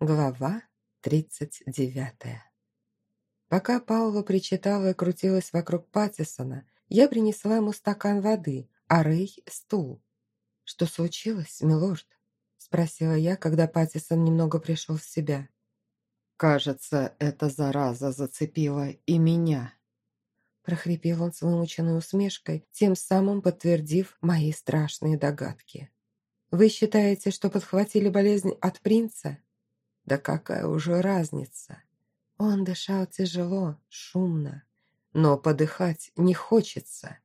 Глава тридцать девятая Пока Паула причитала и крутилась вокруг Паттисона, я принесла ему стакан воды, а Рэй – стул. «Что случилось, милорд?» – спросила я, когда Паттисон немного пришел в себя. «Кажется, эта зараза зацепила и меня», – прохрипел он с вымученной усмешкой, тем самым подтвердив мои страшные догадки. «Вы считаете, что подхватили болезнь от принца?» Да какая уже разница? Он дышал тяжело, шумно, но подыхать не хочется.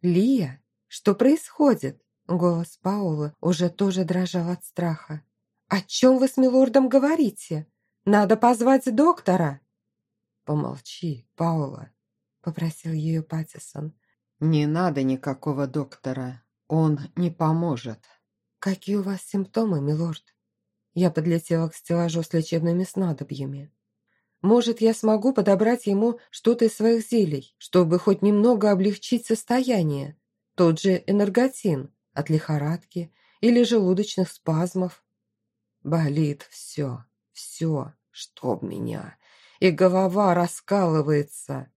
«Лия, что происходит?» Голос Паула уже тоже дрожал от страха. «О чем вы с милордом говорите? Надо позвать доктора!» «Помолчи, Паула», — попросил ее Паттисон. «Не надо никакого доктора, он не поможет». «Какие у вас симптомы, милорд?» Я подлетела к стеллажу с лечебными снадобьями. Может, я смогу подобрать ему что-то из своих зелий, чтобы хоть немного облегчить состояние. Тот же энерготин от лихорадки или желудочных спазмов. Болит все, все, чтоб меня. И голова раскалывается.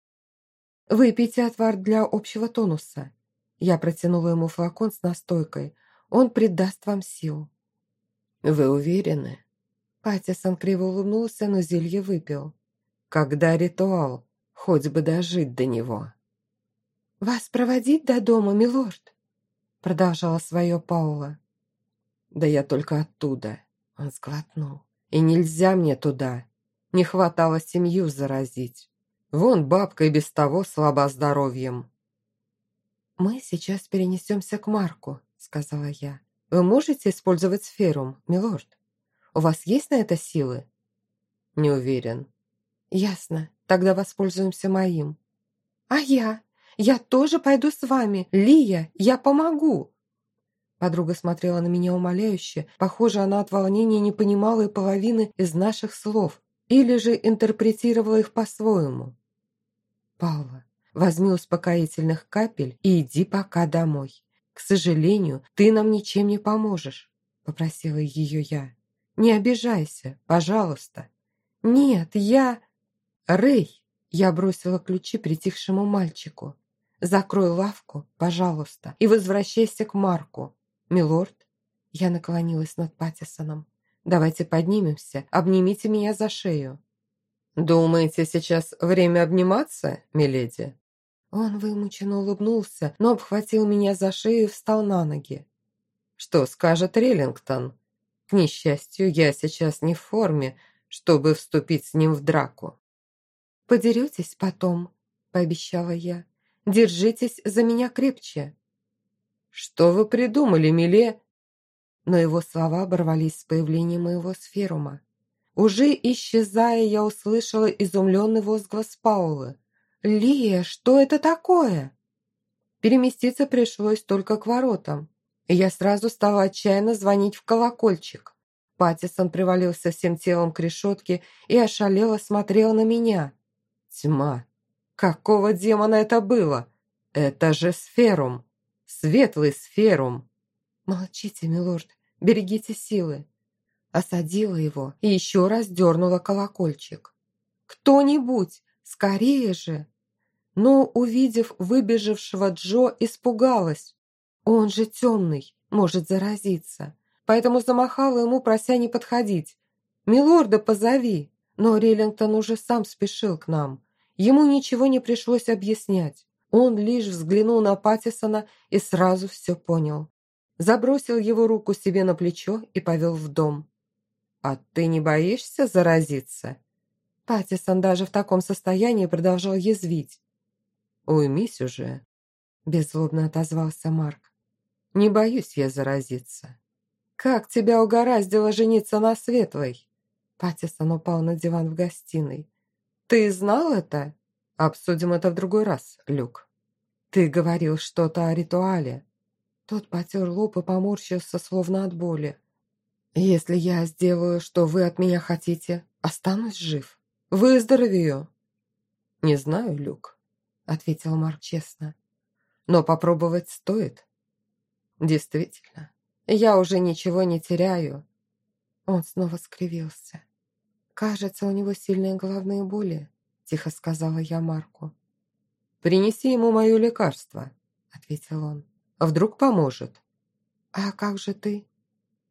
Выпейте отвар для общего тонуса. Я протянула ему флакон с настойкой. Он придаст вам сил. «Вы уверены?» Паттисон криво улыбнулся, но зелье выпил. «Когда ритуал? Хоть бы дожить до него». «Вас проводить до дома, милорд?» Продолжала свое Паула. «Да я только оттуда», — он сглотнул. «И нельзя мне туда. Не хватало семью заразить. Вон бабка и без того слаба здоровьем». «Мы сейчас перенесемся к Марку», — сказала я. Вы можете использовать сферум, милорд? У вас есть на это силы? Не уверен. Ясно. Тогда воспользуемся моим. А я? Я тоже пойду с вами. Лия, я помогу. Подруга смотрела на меня умоляюще. Похоже, она от волнения не понимала и половины из наших слов. Или же интерпретировала их по-своему. Павла, возьми успокоительных капель и иди пока домой. «К сожалению, ты нам ничем не поможешь», – попросила ее я. «Не обижайся, пожалуйста». «Нет, я...» «Рэй!» – я бросила ключи притихшему мальчику. «Закрой лавку, пожалуйста, и возвращайся к Марку. Милорд?» Я наклонилась над Паттисоном. «Давайте поднимемся, обнимите меня за шею». «Думаете, сейчас время обниматься, миледи?» Он вымученно улыбнулся, но обхватил меня за шею и встал на ноги. «Что скажет Реллингтон? К несчастью, я сейчас не в форме, чтобы вступить с ним в драку». «Подеретесь потом», – пообещала я. «Держитесь за меня крепче». «Что вы придумали, Миле?» Но его слова оборвались с появлением моего сферума. Уже исчезая, я услышала изумленный возглас Паулы – «Лия, что это такое?» Переместиться пришлось только к воротам. Я сразу стала отчаянно звонить в колокольчик. Паттисон привалился всем телом к решетке и ошалело смотрел на меня. «Тьма! Какого демона это было? Это же сферум! Светлый сферум!» «Молчите, милорд, берегите силы!» Осадила его и еще раз дернула колокольчик. «Кто-нибудь! Скорее же!» Но, увидев выбежавшего Джо, испугалась. Он же темный, может заразиться. Поэтому замахала ему, прося не подходить. «Милорда позови!» Но Реллингтон уже сам спешил к нам. Ему ничего не пришлось объяснять. Он лишь взглянул на Паттисона и сразу все понял. Забросил его руку себе на плечо и повел в дом. «А ты не боишься заразиться?» Паттисон даже в таком состоянии продолжал язвить. «Уймись уже», – беззлобно отозвался Марк. «Не боюсь я заразиться». «Как тебя угораздило жениться на Светлой?» Паттисон упал на диван в гостиной. «Ты знал это?» «Обсудим это в другой раз, Люк». «Ты говорил что-то о ритуале». Тот потер лоб и поморщился, словно от боли. «Если я сделаю, что вы от меня хотите, останусь жив?» Выздоровею». «Не знаю, Люк», — ответил Марк честно. «Но попробовать стоит». «Действительно, я уже ничего не теряю». Он снова скривился. «Кажется, у него сильные головные боли», – тихо сказала я Марку. «Принеси ему мое лекарство», – ответил он. «А вдруг поможет?» «А как же ты?»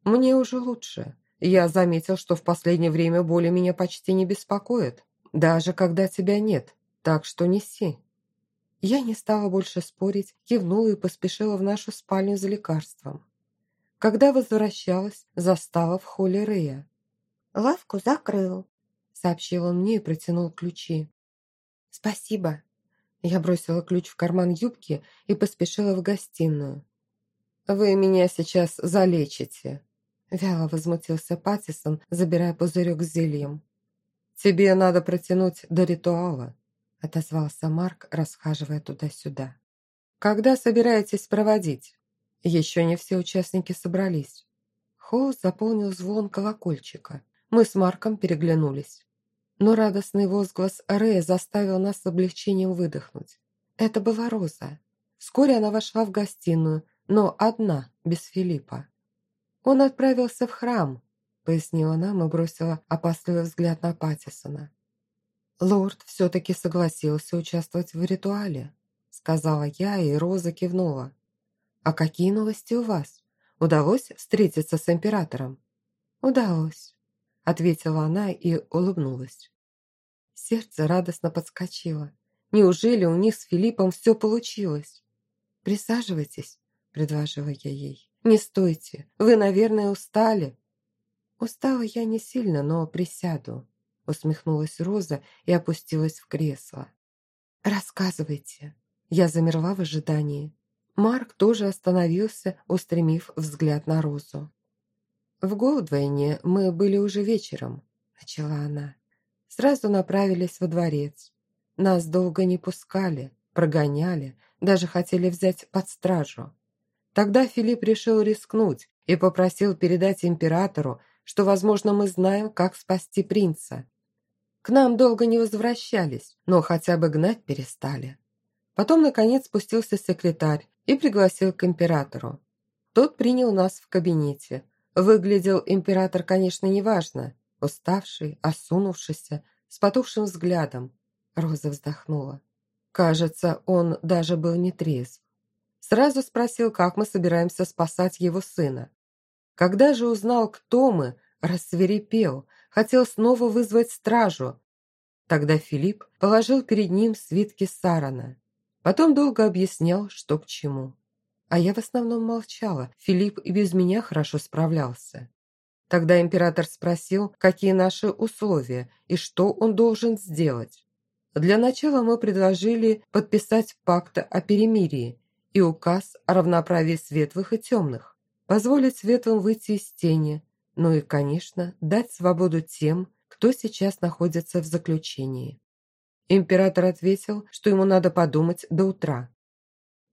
«Мне уже лучше. Я заметил, что в последнее время боли меня почти не беспокоят, даже когда тебя нет, так что неси». Я не стала больше спорить, кивнула и поспешила в нашу спальню за лекарством. Когда возвращалась, застала в холле Рея. «Лавку закрыл», — сообщил он мне и протянул ключи. «Спасибо». Я бросила ключ в карман юбки и поспешила в гостиную. «Вы меня сейчас залечите», — вяло возмутился Паттисон, забирая пузырек с зельем. «Тебе надо протянуть до ритуала», — отозвался Марк, расхаживая туда-сюда. «Когда собираетесь проводить?» Еще не все участники собрались. Холл заполнил звон колокольчика. Мы с Марком переглянулись. Но радостный возглас Рэя заставил нас с облегчением выдохнуть. Это была Роза. Вскоре она вошла в гостиную, но одна, без Филиппа. «Он отправился в храм», — пояснила нам и бросила опасливый взгляд на Паттисона. «Лорд все-таки согласился участвовать в ритуале», — сказала я, и Роза кивнула. «А какие новости у вас? Удалось встретиться с императором?» «Удалось», — ответила она и улыбнулась. Сердце радостно подскочило. Неужели у них с Филиппом все получилось? «Присаживайтесь», — предложила я ей. «Не стойте, вы, наверное, устали». «Устала я не сильно, но присяду», — усмехнулась Роза и опустилась в кресло. «Рассказывайте». Я замерла в ожидании. Марк тоже остановился, устремив взгляд на Розу. «В Голдвейне мы были уже вечером», – начала она. «Сразу направились во дворец. Нас долго не пускали, прогоняли, даже хотели взять под стражу. Тогда Филипп решил рискнуть и попросил передать императору, что, возможно, мы знаем, как спасти принца. К нам долго не возвращались, но хотя бы гнать перестали. Потом, наконец, спустился секретарь и пригласил к императору. Тот принял нас в кабинете. Выглядел император, конечно, неважно. Уставший, осунувшийся, с потухшим взглядом. Роза вздохнула. Кажется, он даже был не трезв. Сразу спросил, как мы собираемся спасать его сына. Когда же узнал, кто мы, рассверепел, хотел снова вызвать стражу. Тогда Филипп положил перед ним свитки Сарана. Потом долго объяснял, что к чему. А я в основном молчала, Филипп и без меня хорошо справлялся. Тогда император спросил, какие наши условия и что он должен сделать. Для начала мы предложили подписать пакт о перемирии и указ о равноправии светлых и темных, позволить светлым выйти из тени, ну и, конечно, дать свободу тем, кто сейчас находится в заключении. Император ответил, что ему надо подумать до утра.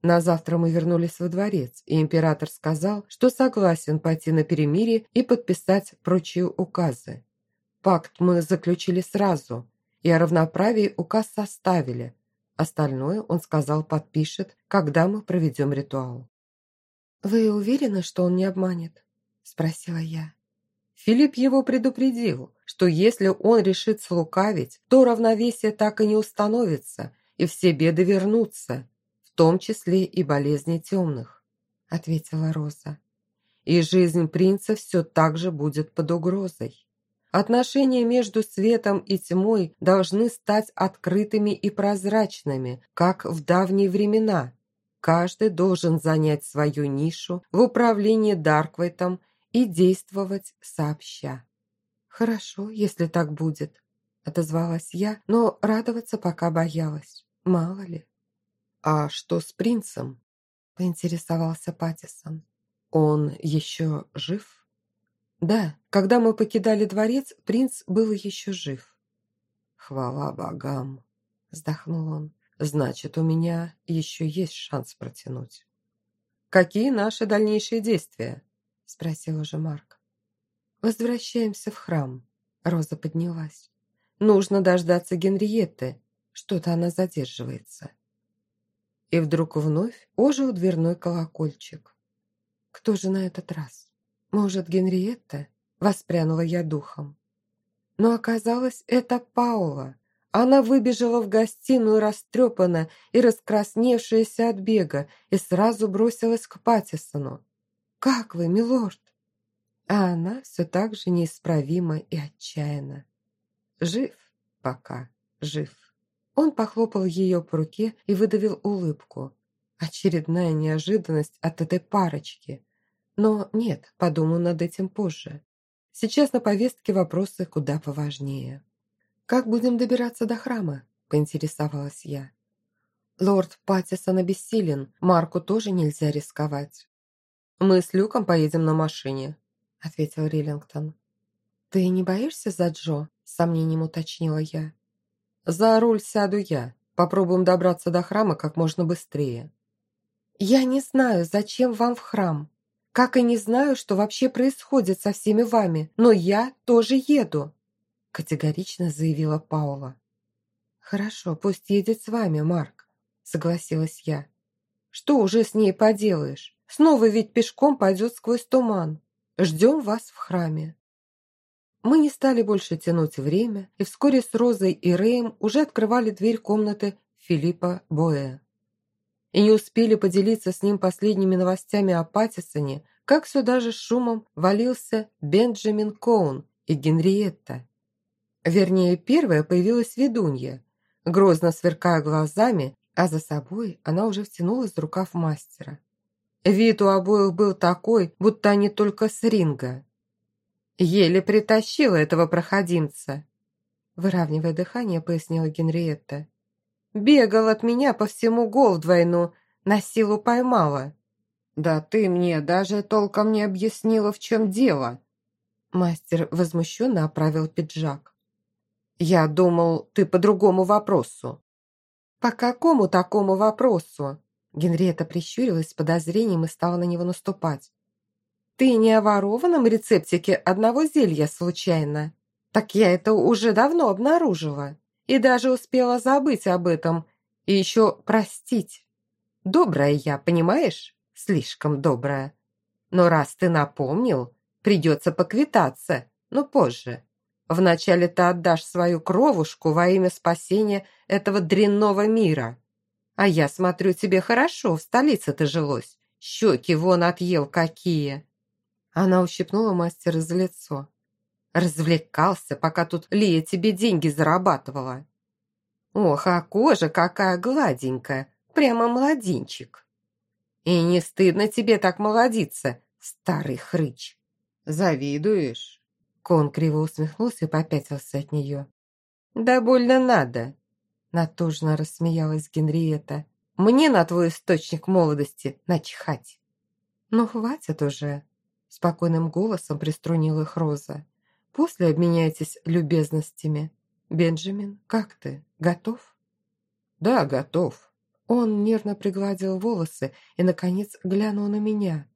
На завтра мы вернулись во дворец, и император сказал, что согласен пойти на перемирие и подписать прочие указы. Пакт мы заключили сразу, и о равноправии указ составили. Остальное, он сказал, подпишет, когда мы проведем ритуал. «Вы уверены, что он не обманет?» – спросила я. Филипп его предупредил, что если он решит слукавить, то равновесие так и не установится, и все беды вернутся, в том числе и болезни темных», — ответила Роза. «И жизнь принца все так же будет под угрозой. Отношения между светом и тьмой должны стать открытыми и прозрачными, как в давние времена. Каждый должен занять свою нишу в управлении Дарквейтом и действовать сообща. «Хорошо, если так будет», – отозвалась я, но радоваться пока боялась. Мало ли. «А что с принцем?» – поинтересовался Паттисон. «Он еще жив?» «Да, когда мы покидали дворец, принц был еще жив». «Хвала богам!» – вздохнул он. «Значит, у меня еще есть шанс протянуть». «Какие наши дальнейшие действия?» – спросил уже Марк. «Возвращаемся в храм». Роза поднялась. «Нужно дождаться Генриетты. Что-то она задерживается». И вдруг вновь ожил дверной колокольчик. «Кто же на этот раз? Может, Генриетта?» Воспрянула я духом. Но оказалось, это Паула. Она выбежала в гостиную растрепанная и раскрасневшаяся от бега и сразу бросилась к Паттисону. «Как вы, милорд?» А она все так же неисправима и отчаянна. Жив пока, жив. Он похлопал ее по руке и выдавил улыбку. Очередная неожиданность от этой парочки. Но нет, подумаю над этим позже. Сейчас на повестке вопросы куда поважнее. «Как будем добираться до храма?» – поинтересовалась я. «Лорд Паттисон обессилен, Марку тоже нельзя рисковать». «Мы с Люком поедем на машине», – ответил Риллингтон. «Ты не боишься за Джо?» – с сомнением уточнила я. «За руль сяду я. Попробуем добраться до храма как можно быстрее». «Я не знаю, зачем вам в храм», как и не знаю, что вообще происходит со всеми вами, но я тоже еду», категорично заявила Паула. «Хорошо, пусть едет с вами, Марк», согласилась я. «Что уже с ней поделаешь? Снова ведь пешком пойдет сквозь туман. Ждем вас в храме». Мы не стали больше тянуть время, и вскоре с Розой и Рэем уже открывали дверь комнаты Филиппа Боэ и не успели поделиться с ним последними новостями о Паттисоне, как сюда же с шумом валился Бенджамин Коун и Генриетта. Вернее, первая появилась ведунья, грозно сверкая глазами, а за собой она уже втянулась в рукав мастера. Вид у обоих был такой, будто они только с ринга. «Еле притащила этого проходимца», выравнивая дыхание, пояснила Генриетта. Бегал от меня по всему Голдвейну, на силу поймала. Да ты мне даже толком не объяснила, в чем дело. Мастер возмущенно оправил пиджак. Я думал, ты по другому вопросу. По какому такому вопросу? Генриетта прищурилась с подозрением и стала на него наступать. «Ты не о ворованном рецептике одного зелья случайно? Так я это уже давно обнаружила и даже успела забыть об этом и еще простить. Добрая я, понимаешь? Слишком добрая. Но раз ты напомнил, придется поквитаться, но позже. Вначале ты отдашь свою кровушку во имя спасения этого дрянного мира. А я смотрю, тебе хорошо, в столице-то жилось. Щеки вон отъел какие. Она ущипнула мастера за лицо. Развлекался, пока тут Лия тебе деньги зарабатывала. Ох, а кожа какая гладенькая, прямо младенчик. И не стыдно тебе так молодиться, старый хрыч. Завидуешь? Кон криво усмехнулся и попятился от нее. Да больно надо. Натужно рассмеялась Генриетта. Мне на твой источник молодости начхать. Ну, хватит уже. Спокойным голосом приструнила их Роза. После обменяйтесь любезностями. Бенджамин, как ты? Готов? Да, готов. Он нервно пригладил волосы и, наконец, глянул на меня.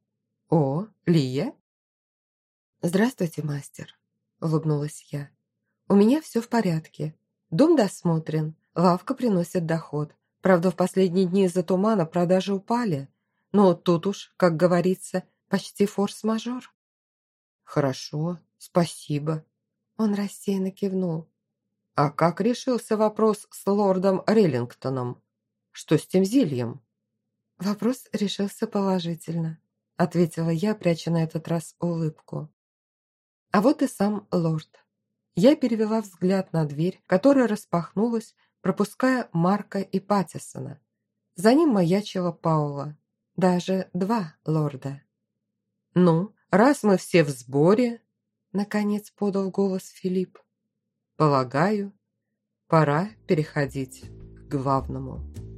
О, Лия? Здравствуйте, мастер, улыбнулась я. У меня все в порядке. Дом досмотрен, лавка приносит доход. Правда, в последние дни из-за тумана продажи упали. Но тут уж, как говорится, почти форс-мажор. Хорошо, «Спасибо». Он рассеянно кивнул. «А как решился вопрос с лордом Реллингтоном? Что с тем зельем?» «Вопрос решился положительно», — ответила я, пряча на этот раз улыбку. А вот и сам лорд. Я перевела взгляд на дверь, которая распахнулась, пропуская Марка и Паттисона. За ним маячила Паула. Даже два лорда. «Ну, раз мы все в сборе, Наконец подал голос Филипп. Полагаю, пора переходить к главному.